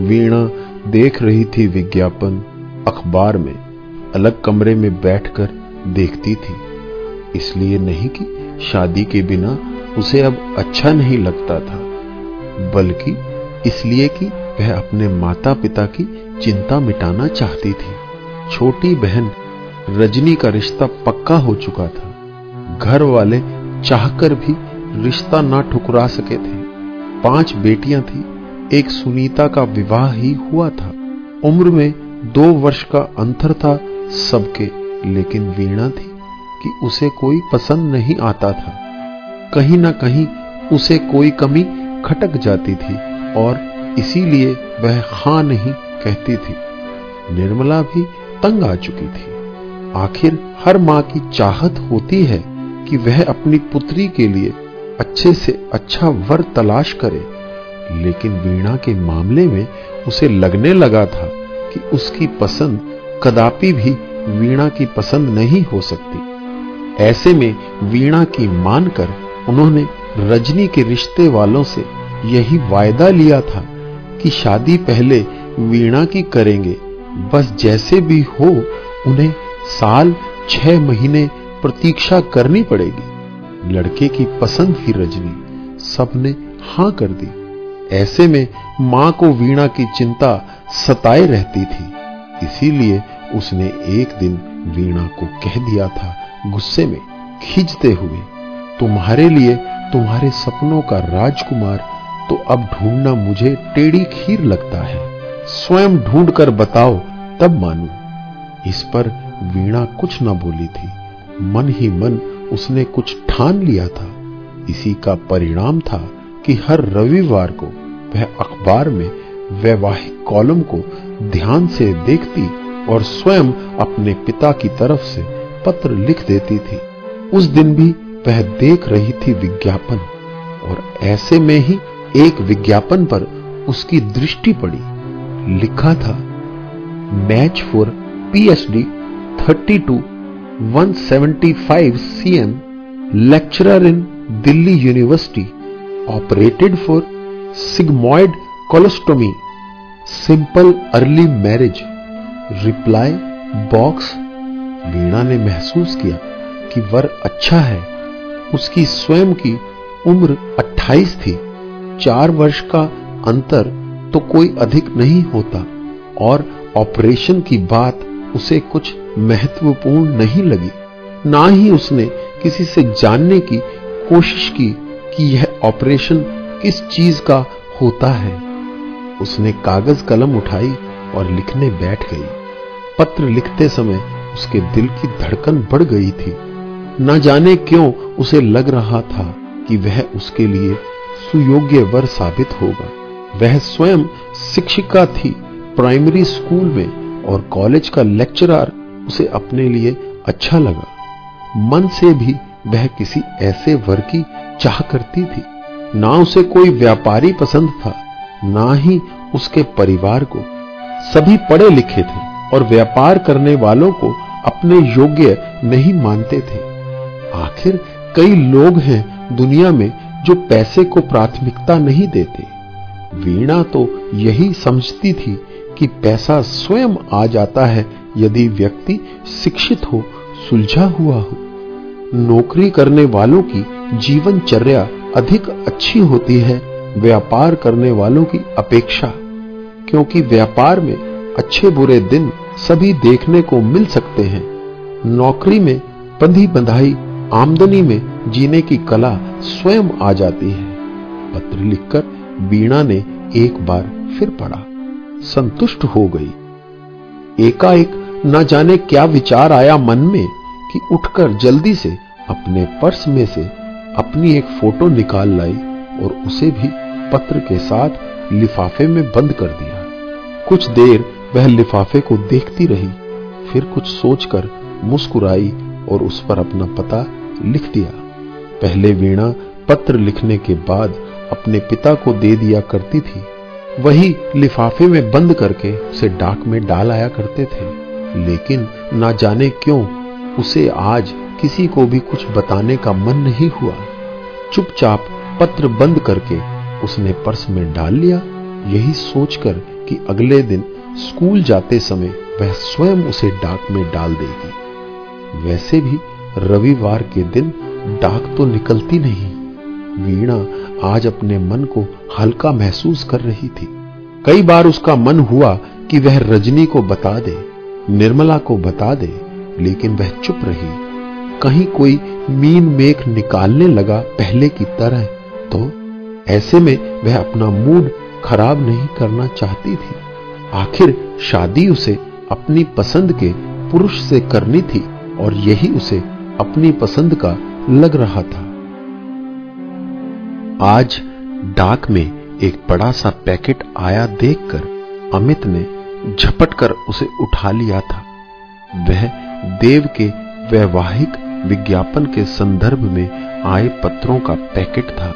वीणा देख रही थी विज्ञापन अखबार में, अलग कमरे में बैठकर देखती थी। इसलिए नहीं कि शादी के बिना उसे अब अच्छा नहीं लगता था, बल्कि इसलिए कि वह अपने माता पिता की चिंता मिटाना चाहती थी। छोटी बहन रजनी का रिश्ता पक्का हो चुका था। घर वाले चाहकर भी रिश्ता ना ठुकरा सके थे। पाँच बेटियाँ थी। एक सुनीता का विवाह ही हुआ था। उम्र में दो वर्ष का अंतर था सबके, लेकिन वीणा थी कि उसे कोई पसंद नहीं आता था। कहीं ना कहीं उसे कोई कमी खटक जाती थी और इसीलिए वह हाँ नहीं कहती थी। निर्मला भी तंग आ चुकी थी। आखिर हर माँ की चाहत होती है कि वह अपनी पुत्री के लिए अच्छे से अच्छा वर तलाश करे। लेकिन वीणा के मामले में उसे लगने लगा था कि उसकी पसंद कदापि भी वीणा की पसंद नहीं हो सकती। ऐसे में वीणा की मानकर उन्होंने रजनी के रिश्ते वालों से यही वायदा लिया था कि शादी पहले वीणा की करेंगे। बस जैसे भी हो, उन्हें साल छह महीने प्रतीक्षा करनी पड़ेगी। लड़के की पसंद ही रजनी। सबने हाँ कर दी। ऐसे में माँ को वीणा की चिंता सताए रहती थी। इसीलिए उसने एक दिन वीणा को कह दिया था गुस्से में खींचते हुए, तुम्हारे लिए तुम्हारे सपनों का राजकुमार तो अब ढूंढना मुझे टेढ़ी खीर लगता है। स्वयं ढूंढ कर बताओ, तब मानू। इस पर वीणा कुछ न बोली थी। मन ही मन उसने कुछ ठान लिया था। इसी का परिणाम था कि हर रविवार को वह अखबार में वैवाहिक कॉलम को ध्यान से देखती और स्वयं अपने पिता की तरफ़ से पत्र लिख देती थी। उस दिन भी वह देख रही थी विज्ञापन, और ऐसे में ही एक विज्ञापन पर उसकी दृष्टि पड़ी। लिखा था match for PhD 32 175 cm lecturer in Delhi University operated for sigmoid colostomy simple early marriage reply box Veena ने महसूस किया कि वर अच्छा है। उसकी स्वयं की उम्र 28 थी। चार वर्ष का अंतर तो कोई अधिक नहीं होता और ऑपरेशन की बात उसे कुछ महत्वपूर्ण नहीं लगी। ना ही उसने किसी से जानने की कोशिश की कि यह ऑपरेशन किस चीज़ का होता है। उसने कागज़ कलम उठाई और लिखने बैठ गई। पत्र लिखते समय उसके दिल की धड़कन बढ़ गई थी। न जाने क्यों उसे लग रहा था कि वह उसके लिए सुयोग्य वर साबित होगा। वह स्वयं शिक्षिका थी, प्राइमरी स्कूल में, और कॉलेज का लेक्चरर उसे अपने लिए अच्छा लगा। मन से भी वह किसी ऐसे वर की चाह करती थी। ना उसे कोई व्यापारी पसंद था, ना ही उसके परिवार को। सभी पढ़े लिखे थे और व्यापार करने वालों को अपने योग्य नहीं मानते थे। आखिर कई लोग हैं दुनिया में जो पैसे को प्राथमिकता नहीं देते। वीणा तो यही समझती थी कि पैसा स्वयं आ जाता है यदि व्यक्ति शिक्षित हो, सुलझा हुआ हो। नौकरी करने वालों की जीवनचर्या अधिक अच्छी होती है, व्यापार करने वालों की अपेक्षा। क्योंकि व्यापार में अच्छे बुरे दिन सभी देखने को मिल सकते हैं। नौकरी में बंधी बंधाई, आमदनी में जीने की कला स्वयं आ जाती है। पत्र लिखकर वीणा ने एक बार फिर पढ़ा। संतुष्ट हो गई। एकाएक न जाने क्या विचार आया मन में कि उठकर जल्दी से अपने पर्स में से अपनी एक फ़ोटो निकाल लाई और उसे भी पत्र के साथ लिफाफे में बंद कर दिया। कुछ देर वह लिफाफे को देखती रही, फिर कुछ सोचकर मुस्कुराई और उस पर अपना पता लिख दिया। पहले वीणा पत्र लिखने के बाद अपने पिता को दे दिया करती थी। वही लिफाफे में बंद करके उसे डाक में डाल आया करते थे। लेकिन ना जाने क्यों उसे आज किसी को भी कुछ बताने का मन नहीं हुआ। चुपचाप पत्र बंद करके उसने पर्स में डाल लिया। यही सोचकर कि अगले दिन स्कूल जाते समय वह स्वयं उसे डाक में डाल देगी। वैसे भी रविवार के दिन डाक तो निकलती नहीं। वीणा आज अपने मन को हल्का महसूस कर रही थी। कई बार उसका मन हुआ कि वह रजनी को बता दे, निर्मला को बता दे, लेकिन वह चुप रही। कहीं कोई मीन मेख निकालने लगा पहले की तरह तो ऐसे में वह अपना मूड खराब नहीं करना चाहती थी। आखिर शादी उसे अपनी पसंद के पुरुष से करनी थी और यही उसे अपनी पसंद का लग रहा था। आज डाक में एक बड़ा सा पैकेट आया देखकर अमित ने झपट कर उसे उठा लिया था। वह देव के वैवाहिक विज्ञापन के संदर्भ में आए पत्रों का पैकेट था,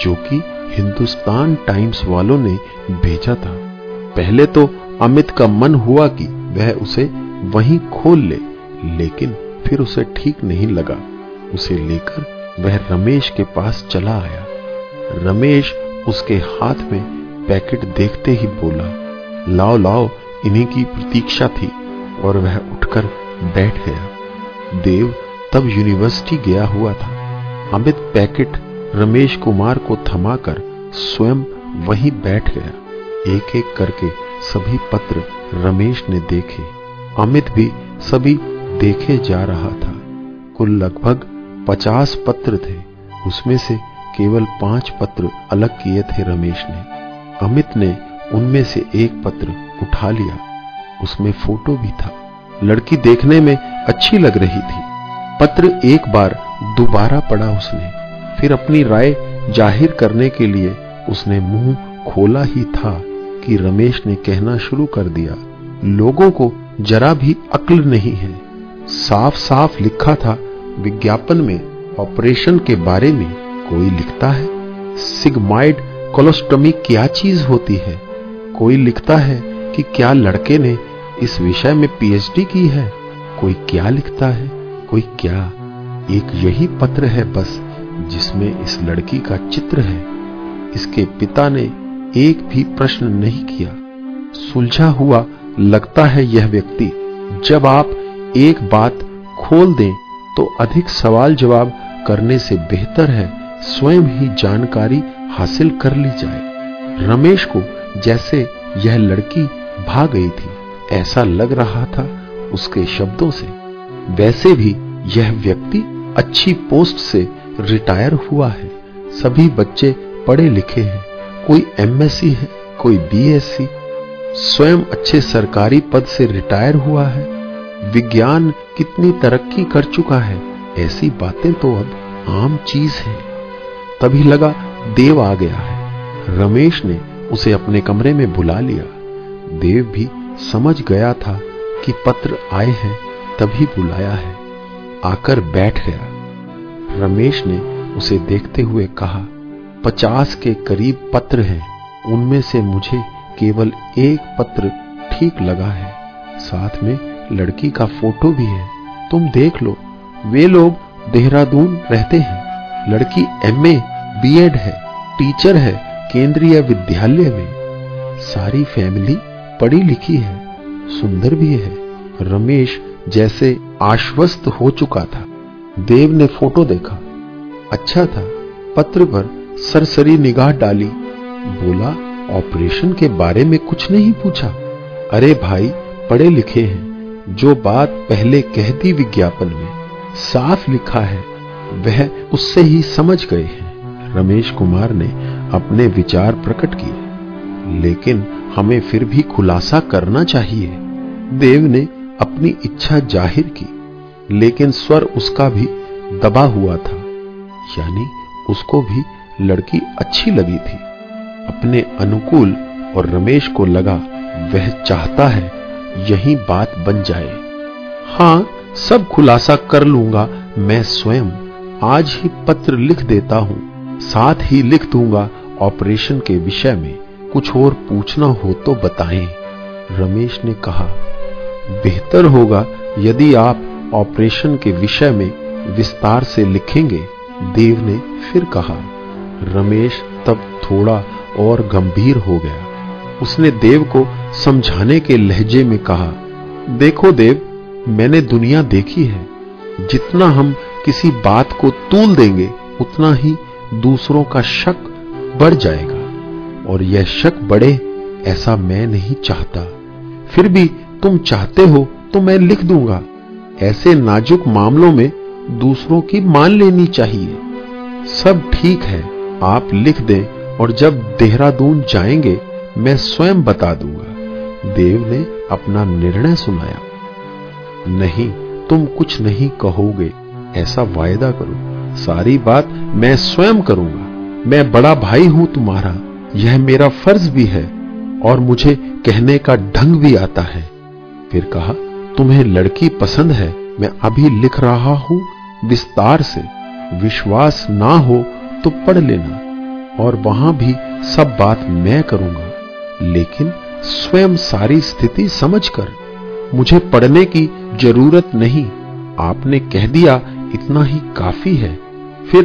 जो कि हिंदुस्तान टाइम्स वालों ने भेजा था। पहले तो अमित का मन हुआ कि वह उसे वहीं खोल ले, लेकिन फिर उसे ठीक नहीं लगा। उसे लेकर वह रमेश के पास चला आया। रमेश उसके हाथ में पैकेट देखते ही बोला, लाओ लाओ, इन्हीं की प्रतीक्षा थी, और वह उठकर बैठ गया। देव तब यूनिवर्सिटी गया हुआ था। अमित पैकेट रमेश कुमार को थमाकर स्वयं वहीं बैठ गया। एक एक करके सभी पत्र रमेश ने देखे। अमित भी सभी देखे जा रहा था। कुल लगभग पचास पत्र थे। उसमें से केवल पाँच पत्र अलग किए थे रमेश ने। अमित ने उनमें से एक पत्र उठा लिया। उसमें फ़ोटो भी था। लड़की देखने में अच्छी लग रही थी। पत्र एक बार दोबारा पढ़ा उसने। फिर अपनी राय ज़ाहिर करने के लिए उसने मुँह खोला ही था कि रमेश ने कहना शुरू कर दिया। लोगों को जरा भी अक्ल नहीं है। साफ़ साफ़ लिखा था, विज्ञापन में, ऑपरेशन के बारे में कोई लिखता है? सिग्माइड कोलोस्टोमी क्या चीज़ होती है? कोई लिखता है कि क्या लड़के ने इस विषय में पीएचडी की है? कोई क्या लिखता है? कोई क्या? एक यही पत्र है बस, जिसमें इस लड़की का चित्र है। इसके पिता ने एक भी प्रश्न नहीं किया। सुलझा हुआ लगता है यह व्यक्ति। जब आप एक बात खोल दें तो अधिक सवाल जवाब करने से बेहतर है स्वयं ही जानकारी हासिल कर ली जाए। रमेश को जैसे यह लड़की भाग गई थी, ऐसा लग रहा था उसके शब्दों से। वैसे भी यह व्यक्ति अच्छी पोस्ट से रिटायर हुआ है। सभी बच्चे पढ़े लिखे हैं। कोई एमएससी है, कोई बीएससी स्वयं अच्छे सरकारी पद से रिटायर हुआ है। विज्ञान कितनी तरक्की कर चुका है। ऐसी बातें तो अब आम चीज़ है। तभी लगा देव आ गया है। रमेश ने उसे अपने कमरे में बुला लिया। देव भी समझ गया था कि पत्र आए हैं, तभी बुलाया है। आकर बैठ गया। रमेश ने उसे देखते हुए कहा, पचास के करीब पत्र हैं। उनमें से मुझे केवल एक पत्र ठीक लगा है। साथ में लड़की का फ़ोटो भी है। तुम देख लो। वे लोग देहरादून रहते हैं। लड़की एमए, बीएड है, टीचर है, केंद्रीय विद्यालय में। सारी फैमिली पढ़ी लिखी है। सुंदर भी है। रमेश जैसे आश्वस्त हो चुका था। देव ने फ़ोटो देखा। अच्छा था। पत्र पर सरसरी निगाह डाली। बोला, ऑपरेशन के बारे में कुछ नहीं पूछा। अरे भाई, पढ़े लिखे हैं। जो बात पहले कह दी विज्ञापन में, साफ़ लिखा है, वह उससे ही समझ गए हैं। रमेश कुमार ने अपने विचार प्रकट किए। लेकिन हमें फिर भी खुलासा करना चाहिए। देव ने अपनी इच्छा ज़ाहिर की, लेकिन स्वर उसका भी दबा हुआ था, यानी उसको भी लड़की अच्छी लगी थी। अपने अनुकूल और रमेश को लगा, वह चाहता है यही बात बन जाए। हाँ, सब खुलासा कर लूँगा, मैं स्वयं आज ही पत्र लिख देता हूँ, साथ ही लिख दूँगा ऑपरेशन के विषय में, कुछ और पूछना हो तो बताएँ। रमेश ने कहा बेहतर होगा यदि आप ऑपरेशन के विषय में विस्तार से लिखेंगे, देव ने फिर कहा, रमेश तब थोड़ा और गंभीर हो गया। उसने देव को समझाने के लहजे में कहा, देखो देव, मैंने दुनिया देखी है। जितना हम किसी बात को तूल देंगे, उतना ही दूसरों का शक बढ़ जाएगा। और यह शक बढ़े ऐसा मैं नहीं चाहता। फिर भी तुम चाहते हो तो मैं लिख दूँगा। ऐसे नाजुक मामलों में दूसरों की मान लेनी चाहिए। सब ठीक है, आप लिख दें और जब देहरादून जाएँगे, मैं स्वयं बता दूँगा। देव ने अपना निर्णय सुनाया। नहीं, तुम कुछ नहीं कहोगे, ऐसा वायदा करो। सारी बात मैं स्वयं करूँगा। मैं बड़ा भाई हूँ तुम्हारा। यह मेरा फ़र्ज़ भी है और मुझे कहने का ढंग भी आता है। फिर कहा, तुम्हें लड़की पसंद है, मैं अभी लिख रहा हूँ। विस्तार से। विश्वास ना हो तो पढ़ लेना। और वहाँ भी सब बात मैं करूँगा। लेकिन स्वयं सारी स्थिति समझकर। मुझे पढ़ने की ज़रूरत नहीं। आपने कह दिया, इतना ही काफ़ी है। फिर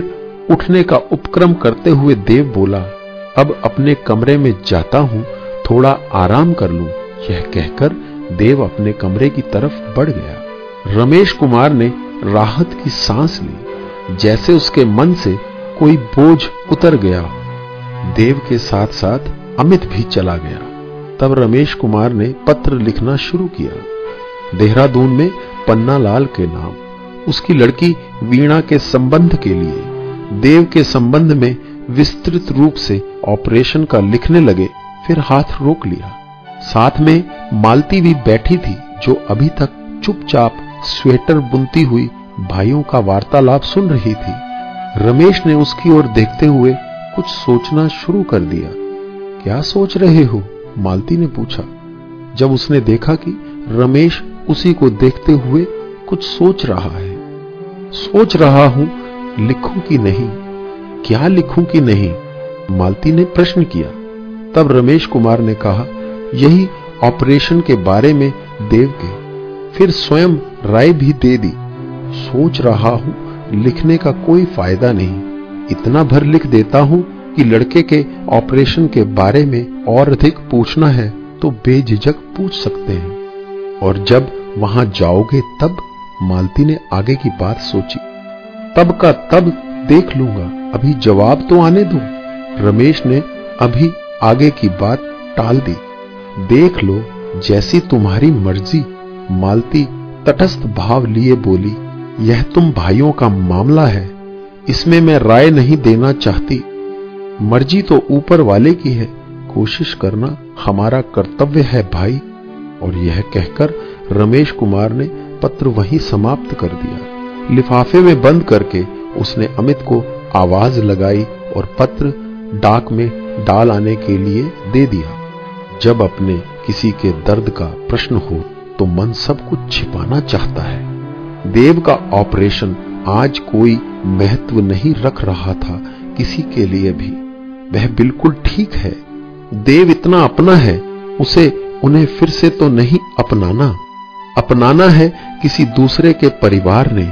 उठने का उपक्रम करते हुए देव बोला, अब अपने कमरे में जाता हूँ, थोड़ा आराम कर लूँ। यह कहकर देव अपने कमरे की तरफ़ बढ़ गया। रमेश कुमार ने राहत की सांस ली, जैसे उसके मन से कोई बोझ उतर गया देव के साथ साथ अमित भी चला गया। तब रमेश कुमार ने पत्र लिखना शुरू किया। देहरादून में पन्ना लाल के नाम, उसकी लड़की वीणा के संबंध के लिए। देव के संबंध में विस्तृत रूप से ऑपरेशन का लिखने लगे, फिर हाथ रोक लिया। साथ में मालती भी बैठी थी, जो अभी तक चुपचाप स्वेटर बुनती हुई भाइयों का वार्तालाप सुन रही थी। रमेश ने उसकी ओर देखते हुए कुछ सोचना शुरू कर दिया। क्या सोच रहे हो? मालती ने पूछा। जब उसने देखा कि रमेश उसी को देखते हुए कुछ सोच रहा है। सोच रहा हूँ, लिखूं कि नहीं? क्या लिखूं कि नहीं? मालती ने प्रश्न किया। तब रमेश कुमार ने कहा यही ऑपरेशन के बारे में देव के फिर स्वयं राय भी दे दी। सोच रहा हूँ, लिखने का कोई फ़ायदा नहीं। इतना भर लिख देता हूँ कि लड़के के ऑपरेशन के बारे में और अधिक पूछना है तो बेझिझक पूछ सकते हैं। और जब वहाँ जाओगे तब मालती ने आगे की बात सोची। तब का तब देख लूँगा, अभी जवाब तो आने दो। रमेश ने अभी आगे की बात टाल दी। देख लो, जैसी तुम्हारी मर्ज़ी। मालती, तटस्थ भाव लिए बोली, यह तुम भाइयों का मामला है। इसमें मैं राय नहीं देना चाहती। मर्ज़ी तो ऊपर वाले की है। कोशिश करना हमारा कर्तव्य है भाई। और यह कहकर रमेश कुमार ने पत्र वहीं समाप्त कर दिया। लिफाफे में बंद करके उसने अमित को आवाज़ लगाई और पत्र डाक में डाल आने के लिए दे दिया। जब अपने किसी के दर्द का प्रश्न हो तो मन सब कुछ छिपाना चाहता है। देव का ऑपरेशन आज कोई महत्व नहीं रख रहा था किसी के लिए भी। वह बिल्कुल ठीक है। देव इतना अपना है, उसे उन्हें फिर से तो नहीं अपनाना। अपनाना है किसी दूसरे के परिवार ने।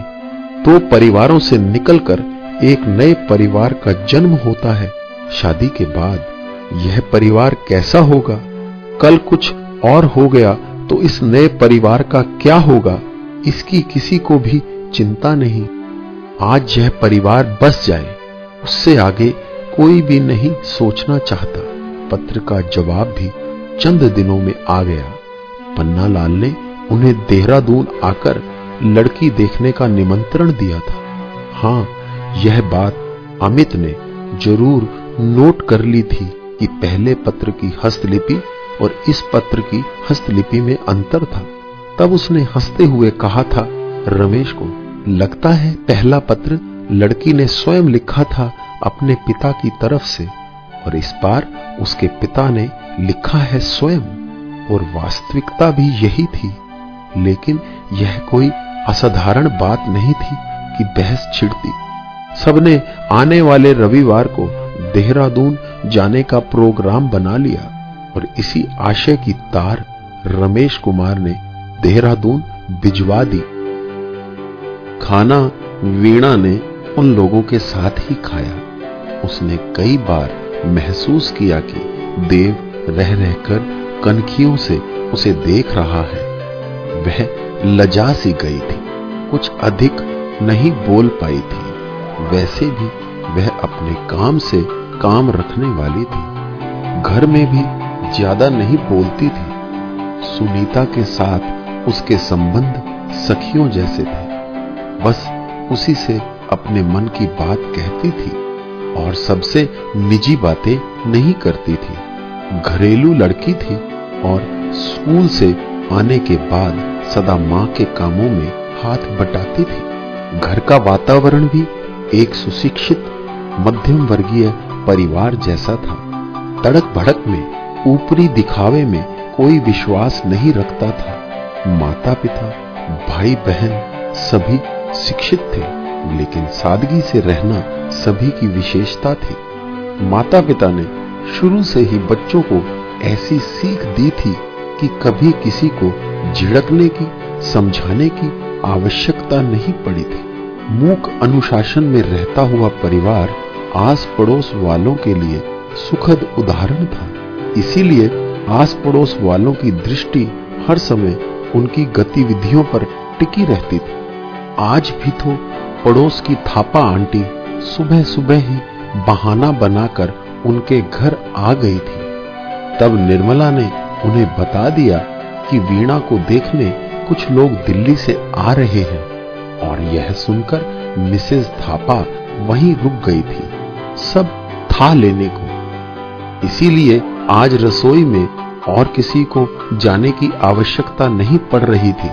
दो परिवारों से निकलकर एक नए परिवार का जन्म होता है। शादी के बाद यह परिवार कैसा होगा? कल कुछ और हो गया तो इस नए परिवार का क्या होगा? इसकी किसी को भी चिंता नहीं। आज यह परिवार बस जाए, उससे आगे कोई भी नहीं सोचना चाहता। पत्र का जवाब भी चंद दिनों में आ गया। पन्ना लाल ने उन्हें देहरादून आकर लड़की देखने का निमंत्रण दिया था। हाँ, यह बात अमित ने ज़रूर नोट कर ली थी कि पहले पत्र की हस्तलिपि और इस पत्र की हस्तलिपि में अंतर था। तब उसने हँसते हुए कहा था, रमेश को लगता है पहला पत्र लड़की ने स्वयं लिखा था अपने पिता की तरफ़ से, और इस बार उसके पिता ने लिखा है स्वयं, और वास्तविकता भी यही थी। लेकिन यह कोई असाधारण बात नहीं थी कि बहस छिड़ती। सबने आने वाले रविवार को देहरादून जाने का प्रोग्राम बना लिया। और इसी आशय की तार रमेश कुमार ने देहरादून भिजवा दी। खाना वीणा ने उन लोगों के साथ ही खाया। उसने कई बार महसूस किया कि देव रह रहकर कनखियों से उसे देख रहा है। वह लजा सी गई थी। कुछ अधिक नहीं बोल पाई थी। वैसे भी वह अपने काम से काम रखने वाली थी। घर में भी ज़्यादा नहीं बोलती थी। सुनीता के साथ उसके संबंध सखियों जैसे थे। बस उसी से अपने मन की बात कहती थी और सबसे निजी बातें नहीं करती थी। घरेलू लड़की थी और स्कूल से आने के बाद सदा माँ के कामों में हाथ बटाती थी। घर का वातावरण भी एक सुशिक्षित मध्यम वर्गीय परिवार जैसा था। तड़क भड़क में ऊपरी दिखावे में कोई विश्वास नहीं रखता था। माता पिता भाई बहन सभी शिक्षित थे, लेकिन सादगी से रहना सभी की विशेषता थी। माता पिता ने शुरू से ही बच्चों को ऐसी सीख दी थी कि कभी किसी को झिड़कने की, समझाने की आवश्यकता नहीं पड़ी थी। मूक अनुशासन में रहता हुआ परिवार आस पड़ोस वालों के लिए सुखद उदाहरण था। इसीलिए आस पड़ोस वालों की दृष्टि हर समय उनकी गतिविधियों पर टिकी रहती थी। आज भी तो पड़ोस की थापा आंटी सुबह सुबह ही बहाना बनाकर उनके घर आ गई थी। तब निर्मला ने उन्हें बता दिया कि वीणा को देखने कुछ लोग दिल्ली से आ रहे हैं और यह सुनकर मिसेस थापा वहीं रुक गई थी। सब था लेने को। इसीलिए आज रसोई में और किसी को जाने की आवश्यकता नहीं पड़ रही थी।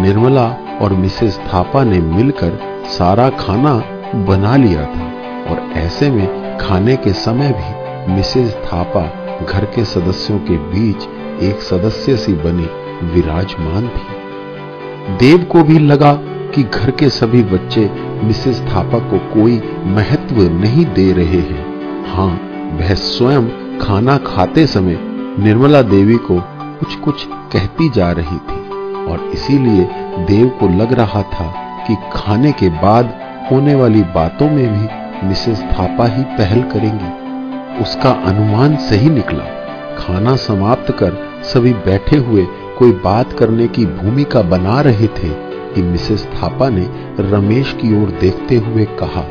निर्मला और मिसेस थापा ने मिलकर सारा खाना बना लिया था और ऐसे में खाने के समय भी मिसेस थापा घर के सदस्यों के बीच एक सदस्य सी बनी विराजमान थी। देव को भी लगा कि घर के सभी बच्चे मिसेस थापा को कोई महत्व नहीं दे रहे हैं। हाँ वह स्वयं खाना खाते समय निर्मला देवी को कुछ कुछ कहती जा रही थी और इसीलिए देव को लग रहा था कि खाने के बाद होने वाली बातों में भी मिसेस थापा ही पहल करेंगी। उसका अनुमान सही निकला। खाना समाप्त कर सभी बैठे हुए कोई बात करने की भूमिका बना रहे थे कि मिसेस थापा ने रमेश की ओर देखते हुए कहा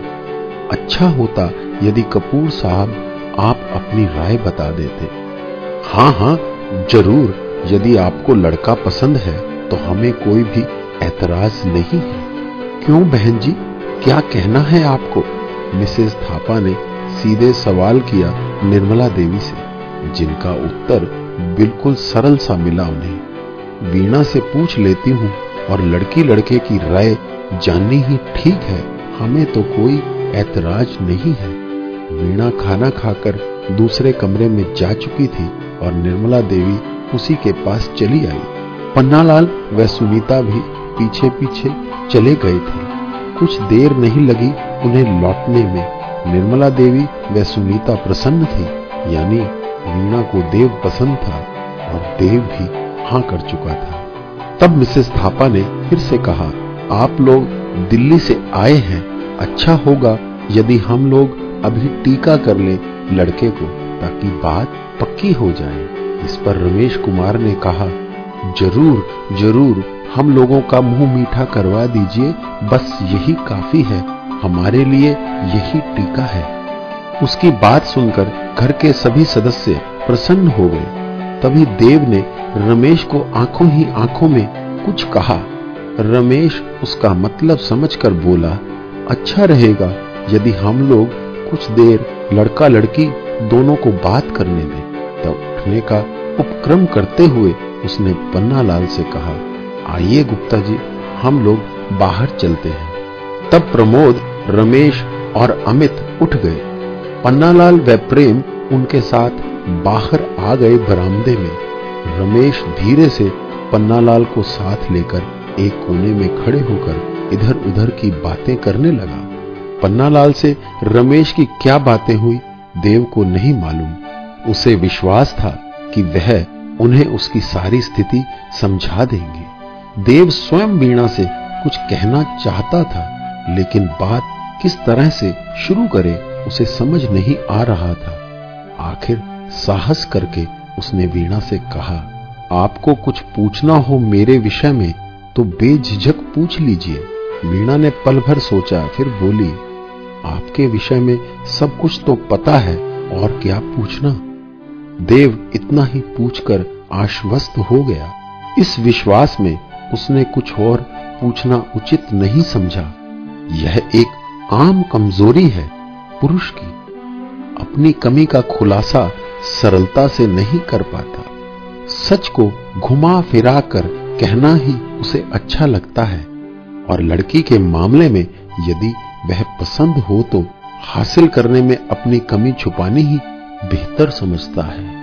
अच्छा होता यदि कपूर साहब आप अपनी राय बता देते। हाँ हाँ ज़रूर, यदि आपको लड़का पसंद है तो हमें कोई भी ऐतराज नहीं है। क्यों बहन जी? क्या कहना है आपको? मिसेस थापा ने सीधे सवाल किया निर्मला देवी से, जिनका उत्तर बिल्कुल सरल सा मिला उन्हें। वीणा से पूछ लेती हूँ, और लड़की लड़के की राय जाननी ही ठीक है, हमें तो कोई ऐतराज नहीं है। वीणा खाना खाकर दूसरे कमरे में जा चुकी थी और निर्मला देवी उसी के पास चली आई। पन्नालाल व सुनीता भी पीछे पीछे चले गए थे। कुछ देर नहीं लगी उन्हें लौटने में। निर्मला देवी व सुनीता प्रसन्न थी, यानी वीणा को देव पसंद था और देव भी हाँ कर चुका था। तब मिसेस थापा ने फिर से कहा, आप लोग दिल्ली से आए हैं अच्छा होगा यदि हम लोग अभी टीका कर ले लड़के को, ताकि बात पक्की हो जाए। इस पर रमेश कुमार ने कहा, ज़रूर ज़रूर, हम लोगों का मुँह मीठा करवा दीजिए। बस यही काफ़ी है। हमारे लिए यही टीका है। उसकी बात सुनकर घर के सभी सदस्य प्रसन्न हो गए। तभी देव ने रमेश को आँखों ही आँखों में कुछ कहा। रमेश उसका मतलब समझकर बोला अच्छा रहेगा यदि हम लोग कुछ देर लड़का लड़की दोनों को बात करने दें तब उठने का उपक्रम करते हुए उसने पन्नालाल से कहा, आइए गुप्ता जी हम लोग बाहर चलते हैं। तब प्रमोद, रमेश और अमित उठ गए। पन्नालाल व प्रेम उनके साथ बाहर आ गए बरामदे में। रमेश धीरे से पन्नालाल को साथ लेकर एक कोने में खड़े होकर इधर उधर की बातें करने लगा। पन्नालाल से रमेश की क्या बातें हुई, देव को नहीं मालूम। उसे विश्वास था कि वह उन्हें उसकी सारी स्थिति समझा देंगे। देव स्वयं वीणा से कुछ कहना चाहता था, लेकिन बात किस तरह से शुरू करे, उसे समझ नहीं आ रहा था। आखिर साहस करके उसने वीणा से कहा, आपको कुछ पूछना हो मेरे विषय में तो बेझिझक पूछ लीजिए। वीणा ने पल भर सोचा, फिर बोली आपके विषय में सब कुछ तो पता है, और क्या पूछना? देव इतना ही पूछकर आश्वस्त हो गया। इस विश्वास में उसने कुछ और पूछना उचित नहीं समझा। यह एक आम कमज़ोरी है पुरुष की। अपनी कमी का खुलासा सरलता से नहीं कर पाता। सच को घुमा फिरा कर कहना ही उसे अच्छा लगता है। और लड़की के मामले में यदि वह पसंद हो तो हासिल करने में अपनी कमी छुपानी ही बेहतर समझता है।